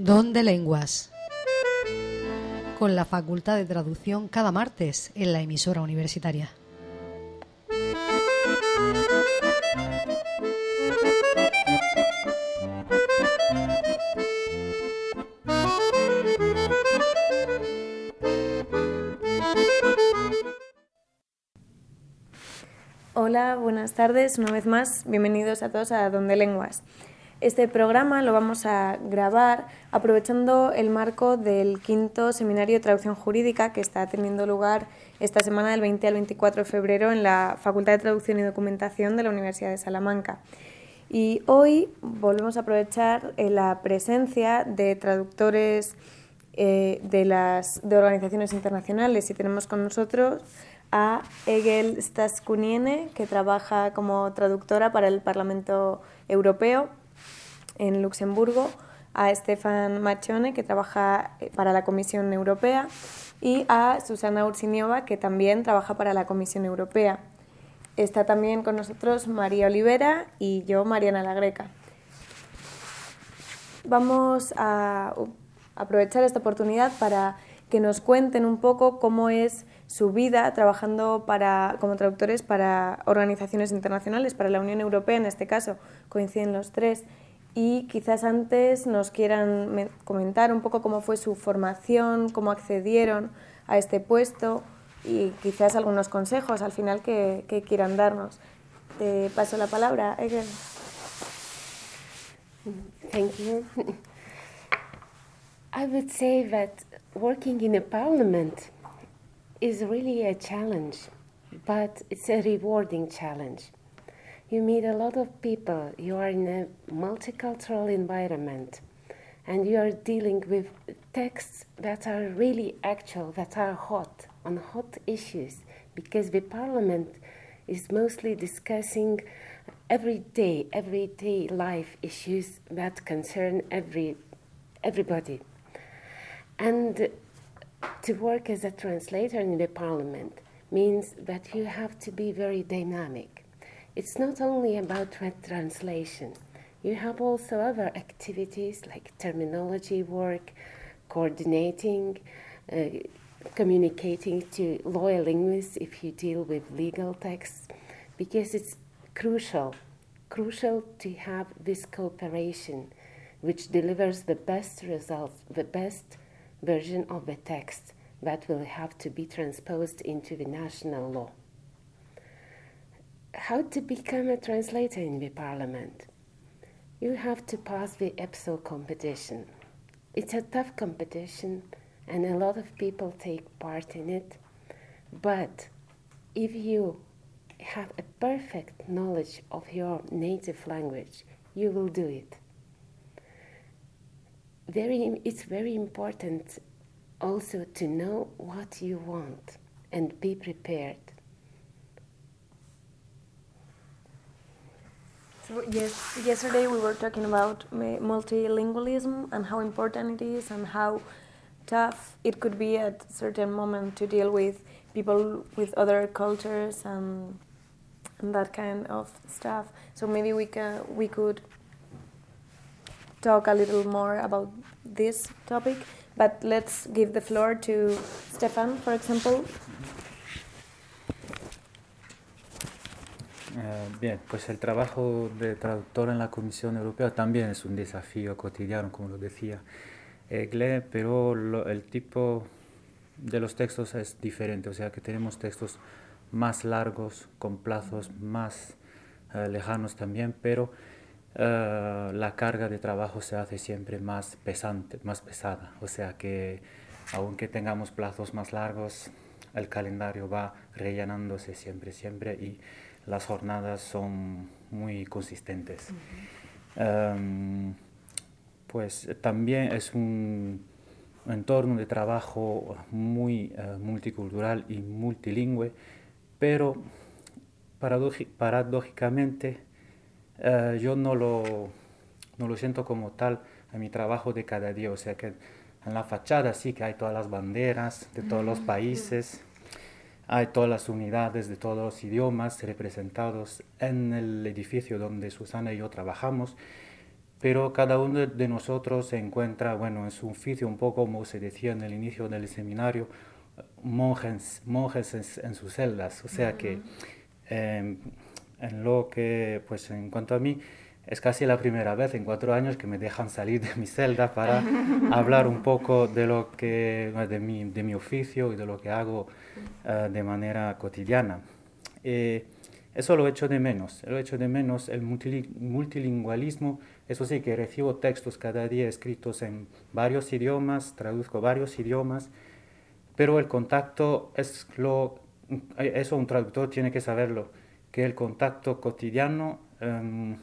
Don de Lenguas, con la Facultad de Traducción cada martes en la emisora universitaria. Hola, buenas tardes, una vez más, bienvenidos a todos a Donde Lenguas. Este programa lo vamos a grabar aprovechando el marco del quinto seminario de traducción jurídica que está teniendo lugar esta semana del 20 al 24 de febrero en la Facultad de Traducción y Documentación de la Universidad de Salamanca. Y hoy volvemos a aprovechar eh, la presencia de traductores eh, de, las, de organizaciones internacionales y tenemos con nosotros a Egel Staskuniene, que trabaja como traductora para el Parlamento Europeo en Luxemburgo, a Stefan Machone, que trabaja eh, para la Comisión Europea, y a Susana Ursiniova, que también trabaja para la Comisión Europea. Está también con nosotros María Olivera y yo, Mariana La Greca. Vamos a aprovechar esta oportunidad para que nos cuenten un poco cómo es su vida trabajando para, como traductores para organizaciones internacionales, para la Unión Europea en este caso, coinciden los tres y quizás antes nos quieran comentar un poco cómo fue su formación, cómo accedieron a este puesto y quizás algunos consejos al final que, quieran darnos. Te paso la palabra. Thank you. I would say that working in a parliament is really a challenge, but it's a rewarding challenge. You meet a lot of people, you are in a multicultural environment, and you are dealing with texts that are really actual, that are hot, on hot issues, because the parliament is mostly discussing everyday, everyday life issues that concern every, everybody. And to work as a translator in the parliament means that you have to be very dynamic it's not only about translation. You have also other activities like terminology work, coordinating, uh, communicating to lawyer linguists if you deal with legal texts, because it's crucial, crucial to have this cooperation which delivers the best results, the best version of the text that will have to be transposed into the national law how to become a translator in the parliament. You have to pass the EPSO competition. It's a tough competition, and a lot of people take part in it. But if you have a perfect knowledge of your native language, you will do it. Very, it's very important also to know what you want and be prepared. So yes, yesterday we were talking about multilingualism and how important it is and how tough it could be at certain moment to deal with people with other cultures and and that kind of stuff. So maybe we can we could talk a little more about this topic. But let's give the floor to Stefan, for example. Bien, pues el trabajo de traductor en la Comisión Europea también es un desafío cotidiano, como lo decía Egle, pero el tipo de los textos es diferente, o sea que tenemos textos más largos, con plazos más eh, lejanos también, pero eh, la carga de trabajo se hace siempre más pesante, más pesada, o sea que aunque tengamos plazos más largos, el calendario va rellenándose siempre, siempre y las jornadas son muy consistentes. Em, pues también es un entorno de trabajo muy eh, multicultural y multilingüe, pero paradójicamente eh, yo no lo, no lo siento como tal en mi trabajo de cada día, o sea que en la fachada sí que hay todas las banderas de todos los países, hay todas las unidades de todos los idiomas representados en el edificio donde Susana y yo trabajamos, pero cada uno de nosotros se encuentra, bueno, en su oficio un poco como se decía en el inicio del seminario, monjes, monjes en, sus celdas, o sea que em, en lo que, pues en cuanto a mí, es casi la primera vez en cuatro años que me dejan salir de mi celda para hablar un poco de lo que de mi, de mi oficio y de lo que hago eh, de manera cotidiana. Eh, eso lo echo de menos, lo echo de menos el multilingualismo, eso sí que recibo textos cada día escritos en varios idiomas, traduzco varios idiomas, pero el contacto es lo, eso un traductor tiene que saberlo, que el contacto cotidiano em,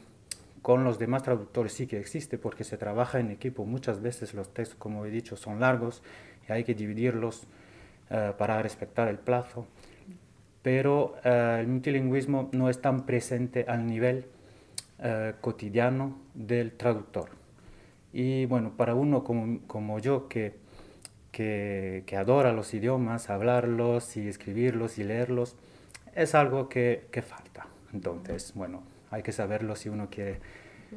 con los demás traductores sí que existe porque se trabaja en equipo. Muchas veces los textos, como he dicho, son largos y hay que dividirlos eh, para respetar el plazo. Pero eh, el multilingüismo no es tan presente al nivel eh, cotidiano del traductor. Y bueno, para uno como, como yo que, que, que, adora los idiomas, hablarlos y escribirlos y leerlos, es algo que, que falta. Entonces, bueno, hay que saberlo si uno quiere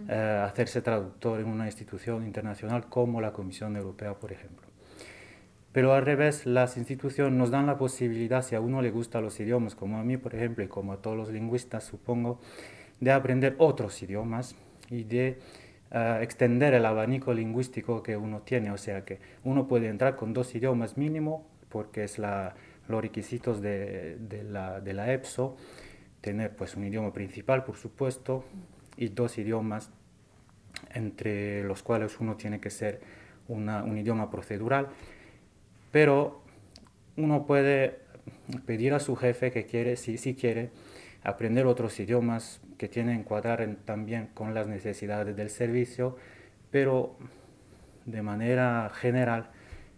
eh, hacerse traductor en una institución internacional como la Comisión Europea, por ejemplo. Pero al revés, las instituciones nos dan la posibilidad, si a uno le gustan los idiomas, como a mí, por ejemplo, y como a todos los lingüistas, supongo, de aprender otros idiomas y de eh, extender el abanico lingüístico que uno tiene. O sea que uno puede entrar con dos idiomas mínimo, porque es la, los requisitos de, de, la, de la EPSO, tener pues un idioma principal, por supuesto, y dos idiomas entre los cuales uno tiene que ser un idioma procedural, pero uno puede pedir a su jefe que quiere, si, si quiere, aprender otros idiomas que tienen que cuadrar también con las necesidades del servicio, pero de manera general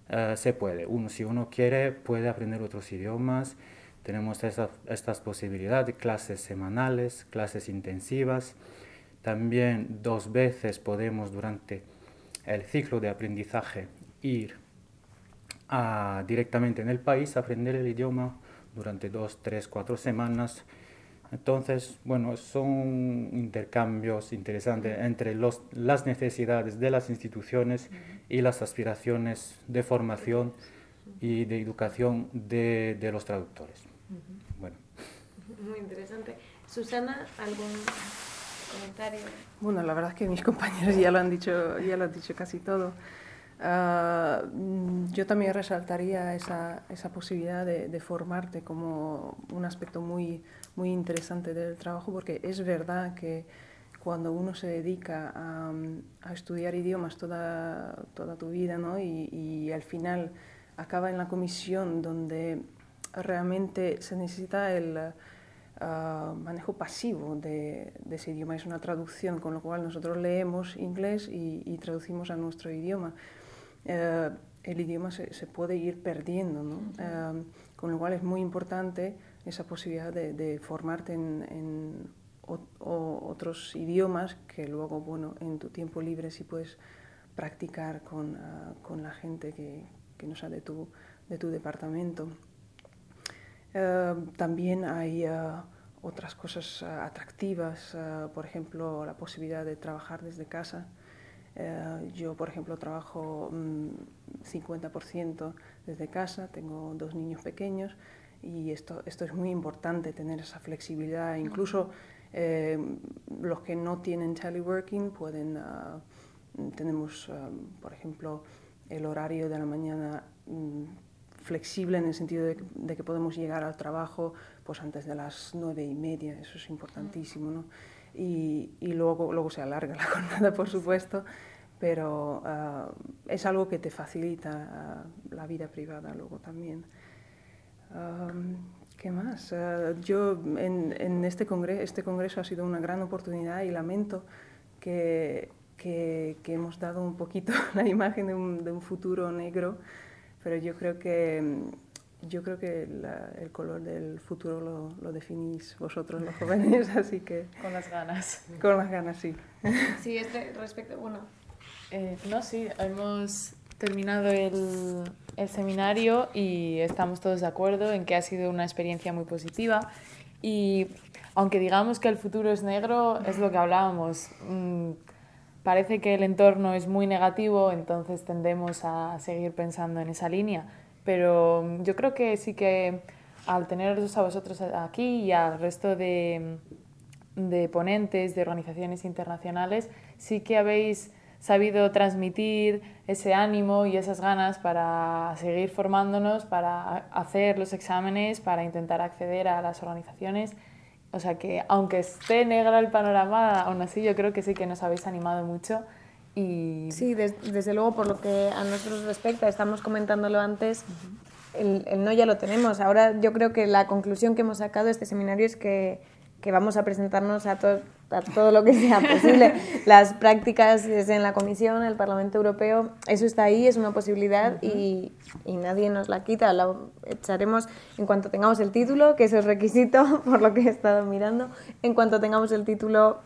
eh, se puede. Uno, si uno quiere, puede aprender otros idiomas tenemos estas posibilidades, clases semanales, clases intensivas. También dos veces podemos durante el ciclo de aprendizaje ir directamente en el país a aprender el idioma durante dos, tres, cuatro semanas. Entonces, bueno, son intercambios interesantes entre los, las necesidades de las instituciones y las aspiraciones de formación y de educación de, de los traductores. Bueno. Muy interesante. Susana, ¿algún comentario? Bueno, la verdad es que mis compañeros ya lo han dicho, ya lo han dicho casi todo. Uh, yo también resaltaría esa, esa posibilidad de, de, formarte como un aspecto muy, muy interesante del trabajo, porque es verdad que cuando uno se dedica a, a estudiar idiomas toda, toda tu vida ¿no? y, y al final acaba en la comisión donde realmente se necesita el uh, manejo pasivo de, de, ese idioma, es una traducción, con lo cual nosotros leemos inglés y, y traducimos a nuestro idioma. Uh, el idioma se, se, puede ir perdiendo, ¿no? uh, con lo cual es muy importante esa posibilidad de, de formarte en, en o, o otros idiomas que luego, bueno, en tu tiempo libre sí puedes practicar con, con la gente que, que no sea de tu, de tu departamento. Eh, también hay uh, otras cosas uh, atractivas, por ejemplo, la posibilidad de trabajar desde casa. yo, por ejemplo, trabajo um, mm, 50% desde casa, tengo dos niños pequeños y esto, esto es muy importante, tener esa flexibilidad. Incluso eh, los que no tienen teleworking pueden, tenemos, por ejemplo, el horario de la mañana um, flexible en el sentido de, de, que podemos llegar al trabajo pues antes de las nueve y media, eso es importantísimo, ¿no? Y, y luego, luego se alarga la jornada, por supuesto, pero uh, es algo que te facilita uh, la vida privada luego también. Um, ¿Qué más? Uh, yo en, en este, congreso, este congreso ha sido una gran oportunidad y lamento que, que, que hemos dado un poquito la imagen de un, de un futuro negro pero yo creo que, mm, yo creo que la, el color del futuro lo, lo, definís vosotros los jóvenes, así que... Con las ganas. Con las ganas, sí. Sí, este respecto, bueno... Eh, no, sí, hemos terminado el, el seminario y estamos todos de acuerdo en que ha sido una experiencia muy positiva y aunque digamos que el futuro es negro, es lo que hablábamos. Parece que el entorno es muy negativo, entonces tendemos a seguir pensando en esa línea. Pero yo creo que sí que al teneros a vosotros aquí y al resto de, de ponentes, de organizaciones internacionales, sí que habéis sabido transmitir ese ánimo y esas ganas para seguir formándonos, para hacer los exámenes, para intentar acceder a las organizaciones. O sea que aunque esté negra el panorama, aún así yo creo que sí que nos habéis animado mucho. Y... Sí, desde luego por lo que a nosotros respecta, estamos comentándolo antes, el, el, no ya lo tenemos. Ahora yo creo que la conclusión que hemos sacado de este seminario es que, que vamos a presentarnos a, todos todo lo que sea posible. Las prácticas en la Comisión, el Parlamento Europeo, eso está ahí, es una posibilidad y, y, nadie nos la quita. La echaremos en cuanto tengamos el título, que es el requisito, por lo que he estado mirando. En cuanto tengamos el título,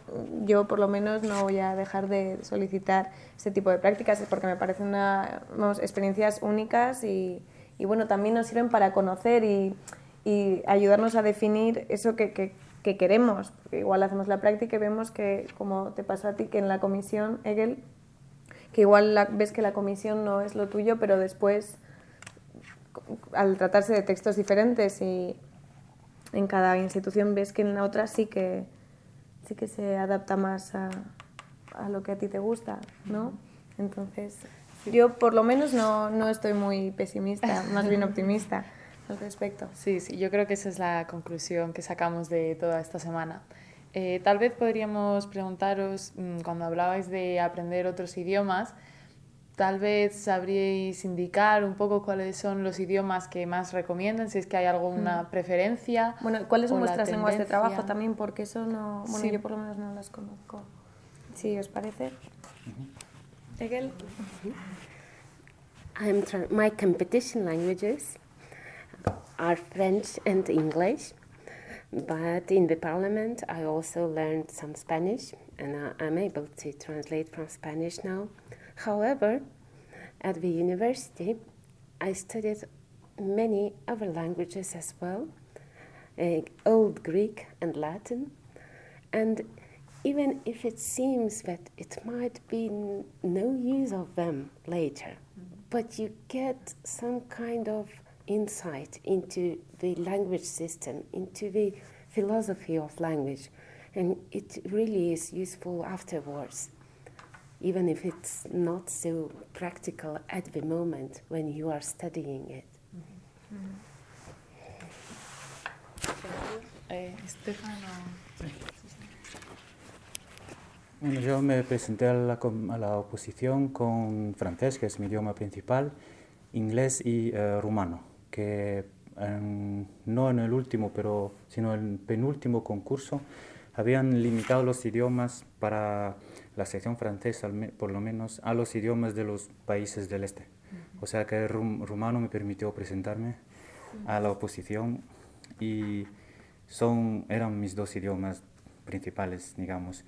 yo por lo menos no voy a dejar de solicitar ese tipo de prácticas, porque me parecen una, vamos, experiencias únicas y, y, bueno, también nos sirven para conocer y, y ayudarnos a definir eso que, que que queremos. igual hacemos la práctica y vemos que, como te pasó a ti, que en la comisión, Hegel, que igual ves que la comisión no es lo tuyo, pero después, al tratarse de textos diferentes y en cada institución ves que en la otra sí que, sí que se adapta más a, a lo que a ti te gusta, ¿no? Entonces, yo por lo menos no, no estoy muy pesimista, más bien optimista al respecto. Sí, sí, yo creo que esa es la conclusión que sacamos de toda esta semana. Eh, tal vez podríamos preguntaros, mm, cuando hablabais de aprender otros idiomas, tal vez sabríais indicar un poco cuáles son los idiomas que más recomiendan, si es que hay alguna mm. preferencia. Bueno, ¿cuáles son vuestras lenguas de trabajo también? Porque eso no, bueno, yo por lo menos no las conozco. Sí, ¿os parece? Egel? I'm my competition languages are French and English. But in the parliament, I also learned some Spanish, and I'm able to translate from Spanish now. However, at the university, I studied many other languages as well uh, Old Greek and Latin. And even if it seems that it might be no use of them later, mm-hmm. but you get some kind of insight into the language system, into the philosophy of language, and it really is useful afterwards, even if it's not so practical at the moment when you are studying it. Mm-hmm. Bueno, yo me presenté a la, a la, oposición con francés, que es mi idioma principal, inglés y uh, rumano que no en el último, pero sino en el penúltimo concurso, habían limitado los idiomas para la sección francesa, por lo menos, a los idiomas de los países del este. O sea que el rumano me permitió presentarme a la oposición y son, eran mis dos idiomas principales, digamos.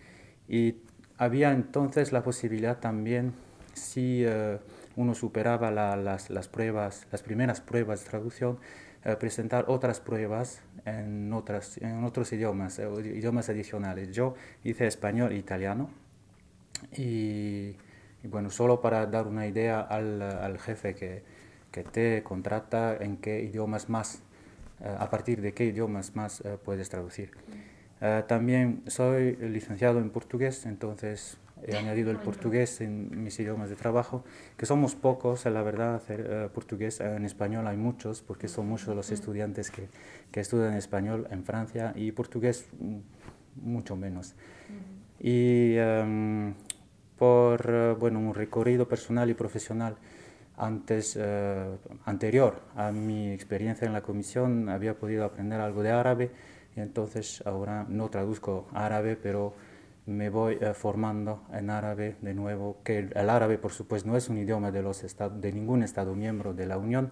Y había entonces la posibilidad también, si eh, uno superaba las, las, pruebas, las primeras pruebas de traducción, eh, presentar otras pruebas en, otras, en otros idiomas, eh, idiomas adicionales. Yo hice español e italiano y, bueno, solo para dar una idea al, al jefe que, que, te contrata en qué idiomas más, eh, a partir de qué idiomas más puedes traducir. también soy licenciado en portugués, entonces he añadido el portugués en mis idiomas de trabajo, que somos pocos, la verdad, hacer eh, portugués en español hay muchos, porque son muchos los estudiantes que, que estudian español en Francia y portugués mm, mucho menos. Y em, por eh, bueno, un recorrido personal y profesional antes, eh, anterior a mi experiencia en la comisión, había podido aprender algo de árabe y entonces ahora no traduzco árabe, pero me voy eh, formando en árabe de nuevo, que el, árabe por supuesto no es un idioma de, los de ningún Estado miembro de la Unión,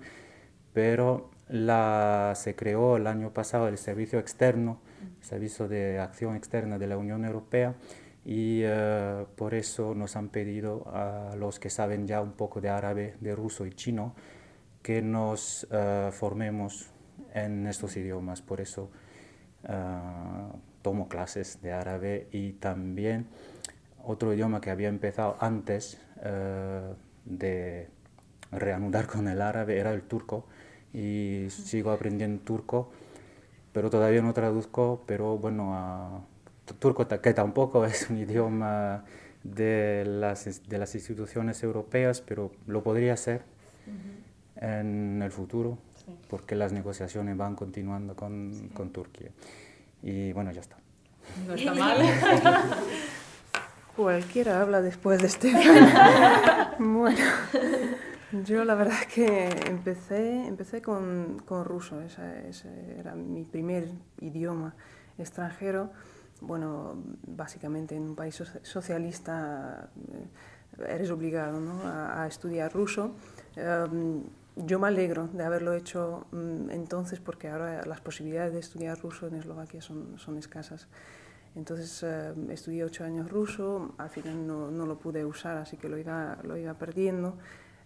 pero la, se creó el año pasado el Servicio Externo, el Servicio de Acción Externa de la Unión Europea, y eh, por eso nos han pedido a los que saben ya un poco de árabe, de ruso y chino, que nos uh, formemos en estos idiomas. Por eso tomo clases de árabe y también otro idioma que había empezado antes eh, de reanudar con el árabe era el turco y sigo aprendiendo turco, pero todavía no traduzco, pero bueno, turco que tampoco es un idioma de las, de las instituciones europeas, pero lo podría hacer en el futuro, porque las negociaciones van continuando con, con Turquía. Y bueno, ya está. No está mal. Cualquiera habla después de este. bueno, yo la verdad es que empecé, empecé con, con ruso, ese, ese, era mi primer idioma extranjero. Bueno, básicamente en un país socialista eh, eres obligado ¿no? a, a, estudiar ruso. Um, yo me alegro de haberlo hecho um, entonces porque ahora las posibilidades de estudiar ruso en Eslovaquia son, son escasas. Entonces eh, estudié ocho años ruso, al final no, no, lo pude usar, así que lo iba, lo iba perdiendo.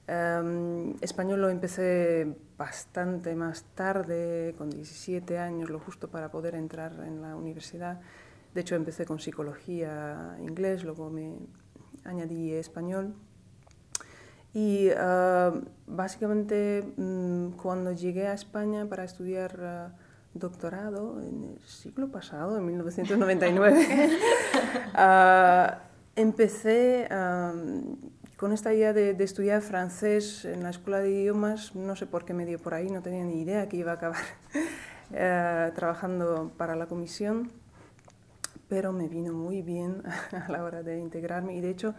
Um, español lo empecé bastante más tarde, con 17 años, lo justo para poder entrar en la universidad. De hecho, empecé con psicología inglés, luego me añadí español. Y uh, básicamente um, cuando llegué a España para estudiar... Uh, doctorado en el siglo pasado, en 1999. uh, empecé um, con esta idea de, de, estudiar francés en la escuela de idiomas, no sé por qué me dio por ahí, no tenía ni idea que iba a acabar uh, trabajando para la comisión, pero me vino muy bien a la hora de integrarme y de hecho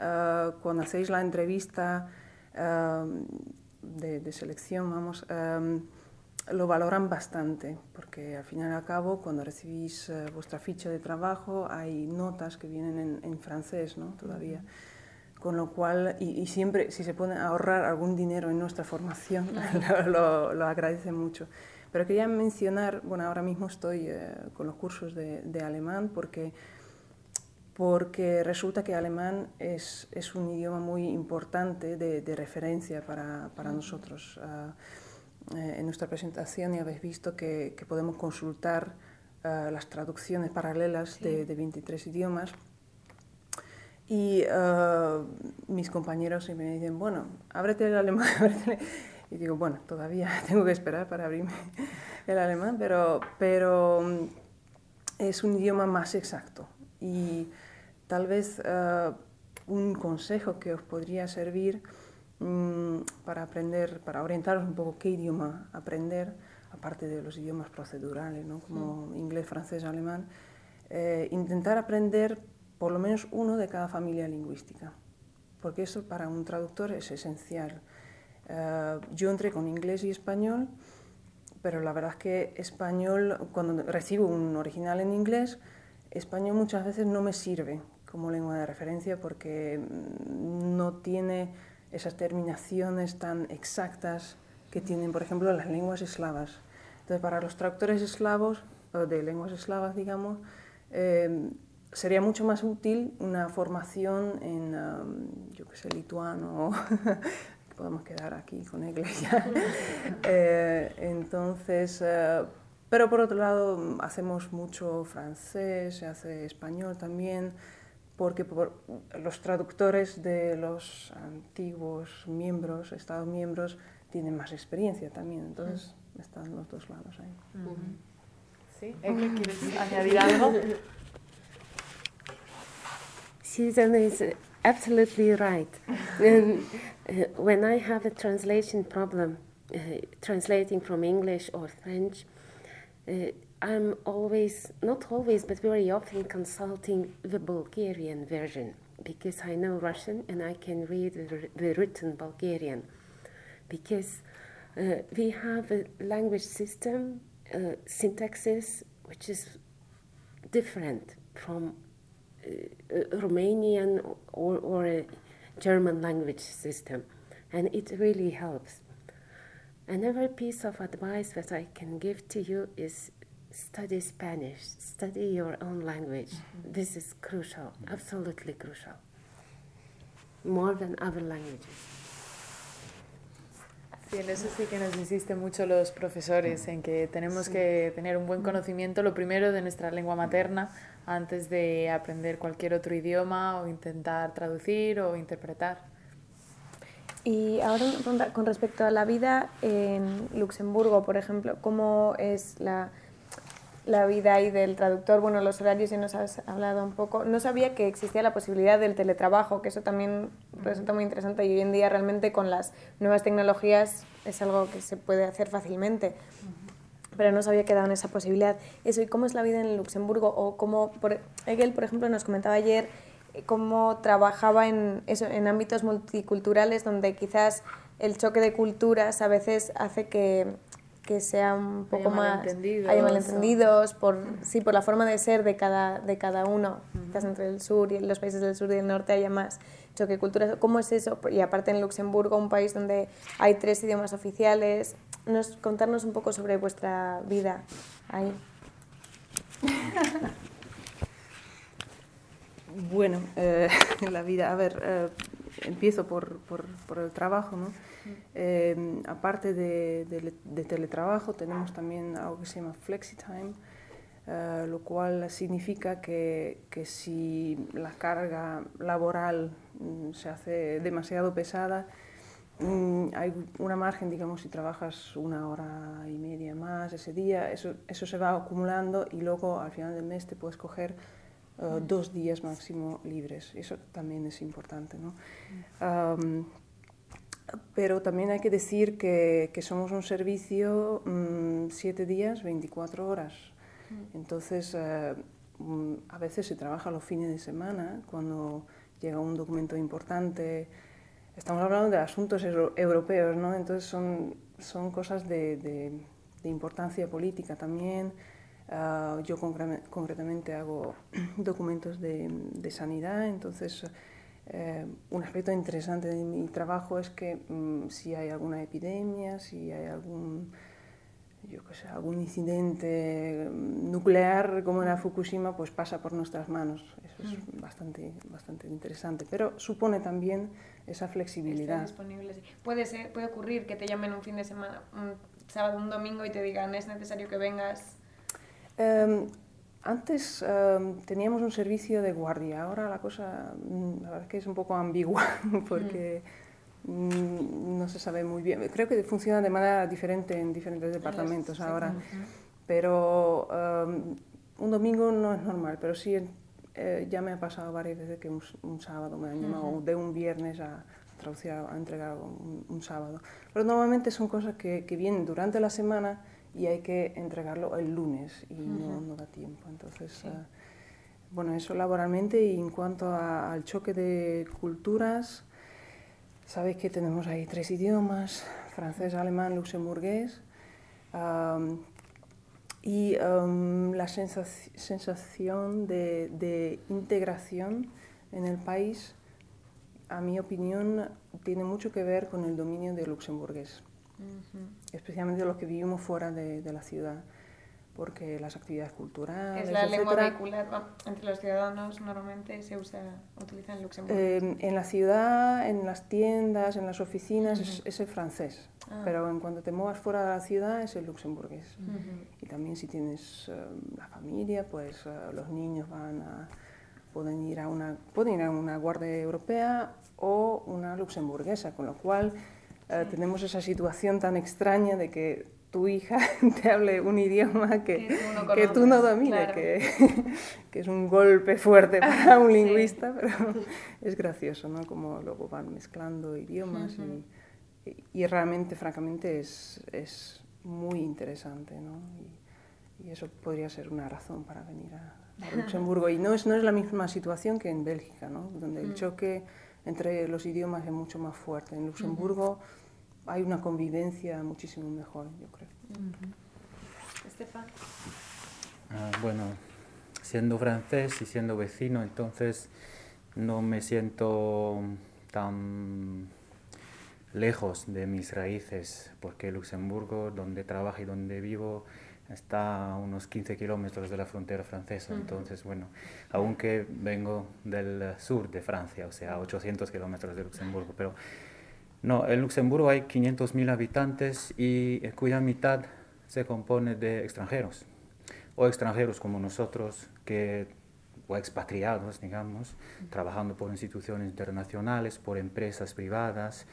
uh, cuando hacéis la entrevista de, de, selección, vamos, um, lo valoran bastante, porque al fin y al cabo, cuando recibís uh, vuestra ficha de trabajo, hay notas que vienen en, en francés, ¿no? Todavía. Uh -huh. Con lo cual, y, y, siempre, si se puede ahorrar algún dinero en nuestra formación, -huh. lo, lo, agradece mucho. Pero quería mencionar, bueno, ahora mismo estoy eh, con los cursos de, de, alemán porque, porque resulta que alemán es, es un idioma muy importante de, de referencia para, para nosotros. Uh, en nuestra presentación y habéis visto que, que podemos consultar uh, las traducciones paralelas sí. de, de, 23 idiomas. Y uh, mis compañeros me dicen, bueno, ábrete el alemán, ábrete. Y digo, bueno, todavía tengo que esperar para abrirme el alemán, pero, pero mm, es un idioma más exacto. Y tal vez uh, un consejo que os podría servir mmm, para aprender, para orientaros un poco qué idioma aprender, aparte de los idiomas procedurales, ¿no? como mm. inglés, francés, alemán, eh, intentar aprender por lo menos uno de cada familia lingüística, porque eso para un traductor es esencial. Uh, yo entré con inglés y español, pero la verdad es que español, cuando recibo un original en inglés, español muchas veces no me sirve como lengua de referencia porque mm, no tiene esas terminaciones tan exactas que tienen, por ejemplo, las lenguas eslavas. Entonces, para los traductores eslavos, o de lenguas eslavas, digamos, eh, sería mucho más útil una formación en, um, yo qué sé, lituano, podemos quedar aquí con iglesia. eh, entonces, uh, pero por otro lado, hacemos mucho francés, se hace español también, porque por los traductores de los antiguos miembros, Estados miembros, tienen más experiencia también. Entonces, mm. están los dos lados ahí. Mm -hmm. ¿Sí? ¿Quieres añadir algo? Susan is absolutely right. and, uh, when I have a translation problem, uh, translating from English or French, uh, I'm always, not always, but very often consulting the Bulgarian version because I know Russian and I can read the, written Bulgarian. Because uh, we have a language system, uh, syntaxes, which is different from uh, Romanian or, or German language system, and it really helps. Another piece of advice that I can give to you is study Spanish, study your own language. Mm-hmm. This is crucial, absolutely crucial, more than other languages. Sí, en eso sí que nos insisten mucho los profesores, en que tenemos que tener un buen conocimiento, lo primero, de nuestra lengua materna, antes de aprender cualquier otro idioma o intentar traducir o interpretar. Y ahora con respecto a la vida en Luxemburgo, por ejemplo, ¿cómo es la, la vida ahí del traductor? Bueno, los horarios ya nos has hablado un poco. No sabía que existía la posibilidad del teletrabajo, que eso también resulta muy interesante y hoy en día realmente con las nuevas tecnologías es algo que se puede hacer fácilmente. Pero no sabía que daban esa posibilidad. Eso, ¿y cómo es la vida en Luxemburgo? O cómo, por, Egel, por ejemplo, nos comentaba ayer cómo trabajaba en, eso, en ámbitos multiculturales donde quizás el choque de culturas a veces hace que, que sea un poco haya más malentendidos, haya malentendidos por sí por la forma de ser de cada de cada uno. Quizás entre el sur y los países del sur y el norte haya más choque culturas cómo es eso y aparte en Luxemburgo un país donde hay tres idiomas oficiales nos contarnos un poco sobre vuestra vida ahí Bueno, eh, la vida, a ver, eh, empiezo por, por, por, el trabajo, ¿no? Eh, aparte de, de, de, teletrabajo, tenemos también algo que se llama flexi-time, eh, lo cual significa que, que, si la carga laboral mm, se hace demasiado pesada, mm, hay una margen, digamos, si trabajas una hora y media más ese día, eso, eso se va acumulando y luego al final del mes te puedes coger Uh, dos días máximo libres. Eso también es importante. ¿no? Um, pero también hay que decir que, que somos un servicio um, siete días, 24 horas. Entonces, uh, um, a veces se trabaja los fines de semana cuando llega un documento importante. Estamos hablando de asuntos euro europeos, ¿no? Entonces son, son cosas de, de, de importancia política también. Uh, yo concretamente hago documentos de, de sanidad, entonces eh, un aspecto interesante de mi trabajo es que um, si hay alguna epidemia, si hay algún, yo qué sé, algún incidente nuclear como en la Fukushima, pues pasa por nuestras manos. Eso es mm. bastante, bastante interesante, pero supone también esa flexibilidad. Puede, ser, puede ocurrir que te llamen un fin de semana, un sábado, un domingo y te digan es necesario que vengas Um, antes um, teníamos un servicio de guardia, ahora la cosa, mm, la verdad es que es un poco ambigua porque mm. no se sabe muy bien. Creo que funciona de manera diferente en diferentes departamentos sí, ahora, sí. pero um, un domingo no es normal, pero sí eh, ya me ha pasado varias veces que un, un sábado me han llamado, uh -huh. de un viernes a, traducir, a entregar un, un, sábado. Pero normalmente son cosas que, que vienen durante la semana y hay que entregarlo el lunes y uh -huh. no, no, da tiempo. Entonces, sí. uh, bueno, eso laboralmente y en cuanto a, al choque de culturas, sabéis que tenemos ahí tres idiomas, francés, alemán, luxemburgués, um, y um, la sensac sensación de, de integración en el país, a mi opinión, tiene mucho que ver con el dominio del luxemburgués. Uh -huh. especialmente los que vivimos fuera de, de, la ciudad, porque las actividades culturales. Es la etcétera, lengua vehicular entre los ciudadanos normalmente se usa, utiliza en Luxemburgo. Eh, en la ciudad, en las tiendas, en las oficinas uh -huh. es, es, el francés, ah. pero en cuanto te muevas fuera de la ciudad es el luxemburgués. Uh -huh. Y también si tienes uh, la familia, pues uh, los niños van a pueden ir a una pueden ir a una guardia europea o una luxemburguesa, con lo cual Uh, tenemos esa situación tan extraña de que tu hija te hable un idioma que, que, tú, no, que tú no domines, claro. que, que, es un golpe fuerte para un lingüista, sí. pero es gracioso, ¿no? Como luego van mezclando idiomas uh -huh. y, y, realmente, francamente, es, es muy interesante, ¿no? Y, y, eso podría ser una razón para venir a, a Luxemburgo. Y no es, no es la misma situación que en Bélgica, ¿no? Donde el choque entre los idiomas es mucho más fuerte. En Luxemburgo... Uh -huh hay una convivencia muchísimo mejor, yo creo. Uh -huh. Estefan. Ah, bueno, siendo francés y siendo vecino, entonces no me siento tan lejos de mis raíces, porque Luxemburgo, donde trabajo y donde vivo, está a unos 15 kilómetros de la frontera francesa. Uh -huh. Entonces, bueno, aunque vengo del sur de Francia, o sea, a 800 kilómetros de Luxemburgo, pero No, en Luxemburgo hay 500.000 habitantes y eh, cuya mitad se compone de extranjeros, o extranjeros como nosotros, que, o expatriados, digamos, trabajando por instituciones internacionales, por empresas privadas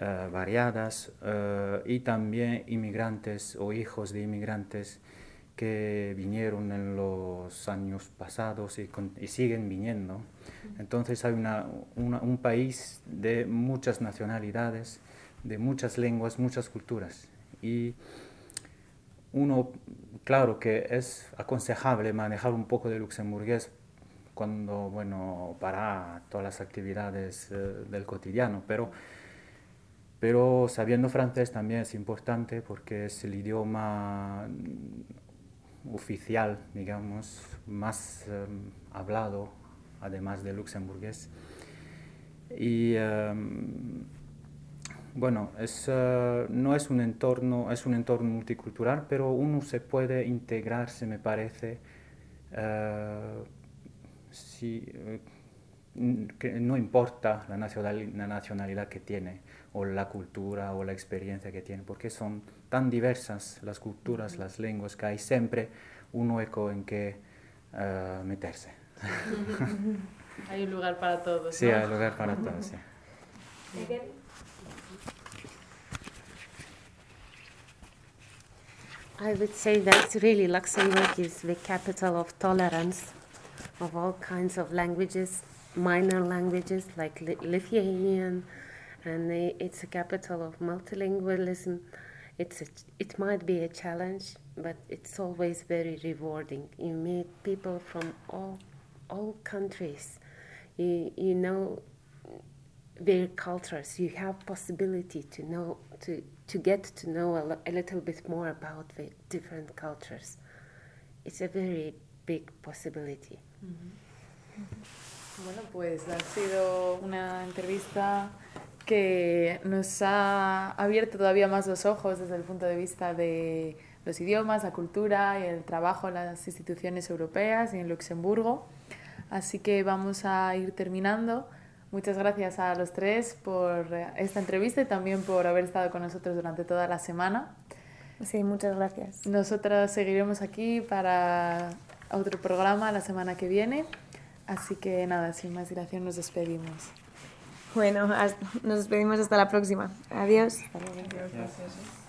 eh, variadas, eh, y también inmigrantes o hijos de inmigrantes que vinieron en los años pasados y, siguen viniendo. Entonces hay un país de muchas nacionalidades, de muchas lenguas, muchas culturas. Y uno, claro que es aconsejable manejar un poco de luxemburgués cuando, bueno, para todas las actividades eh, del cotidiano, pero pero sabiendo francés también es importante porque es el idioma oficial, digamos, más em, hablado, además de luxemburgués. Y em, bueno, es, eh, no es un entorno, es un entorno multicultural, pero uno se puede integrarse, me parece, uh, si, eh, que no importa la nacionalidad que tiene, o la cultura, o la experiencia que tiene, porque son tan diversas las culturas, las lenguas, que hay siempre un hueco en que uh, meterse. hay un lugar para todos. Sí, hay lugar para todos. Sí. I would say that really Luxembourg is the capital of tolerance of all kinds of languages, minor languages like Lithuanian, and it's a capital of multilingualism. It's a, it might be a challenge, but it's always very rewarding. You meet people from all all countries. You you know their cultures. You have possibility to know to to get to know a, a little bit more about the different cultures. It's a very big possibility. Mm -hmm. Bueno, pues ha sido una entrevista que nos ha abierto todavía más los ojos desde el punto de vista de los idiomas, la cultura y el trabajo en las instituciones europeas y en Luxemburgo. Así que vamos a ir terminando. Muchas gracias a los tres por esta entrevista y también por haber estado con nosotros durante toda la semana. Sí, muchas gracias. Nosotros seguiremos aquí para otro programa la semana que viene. Así que nada, sin más dilación nos despedimos. Bueno, nos despedimos hasta la próxima. Adiós. Adiós. Gracias.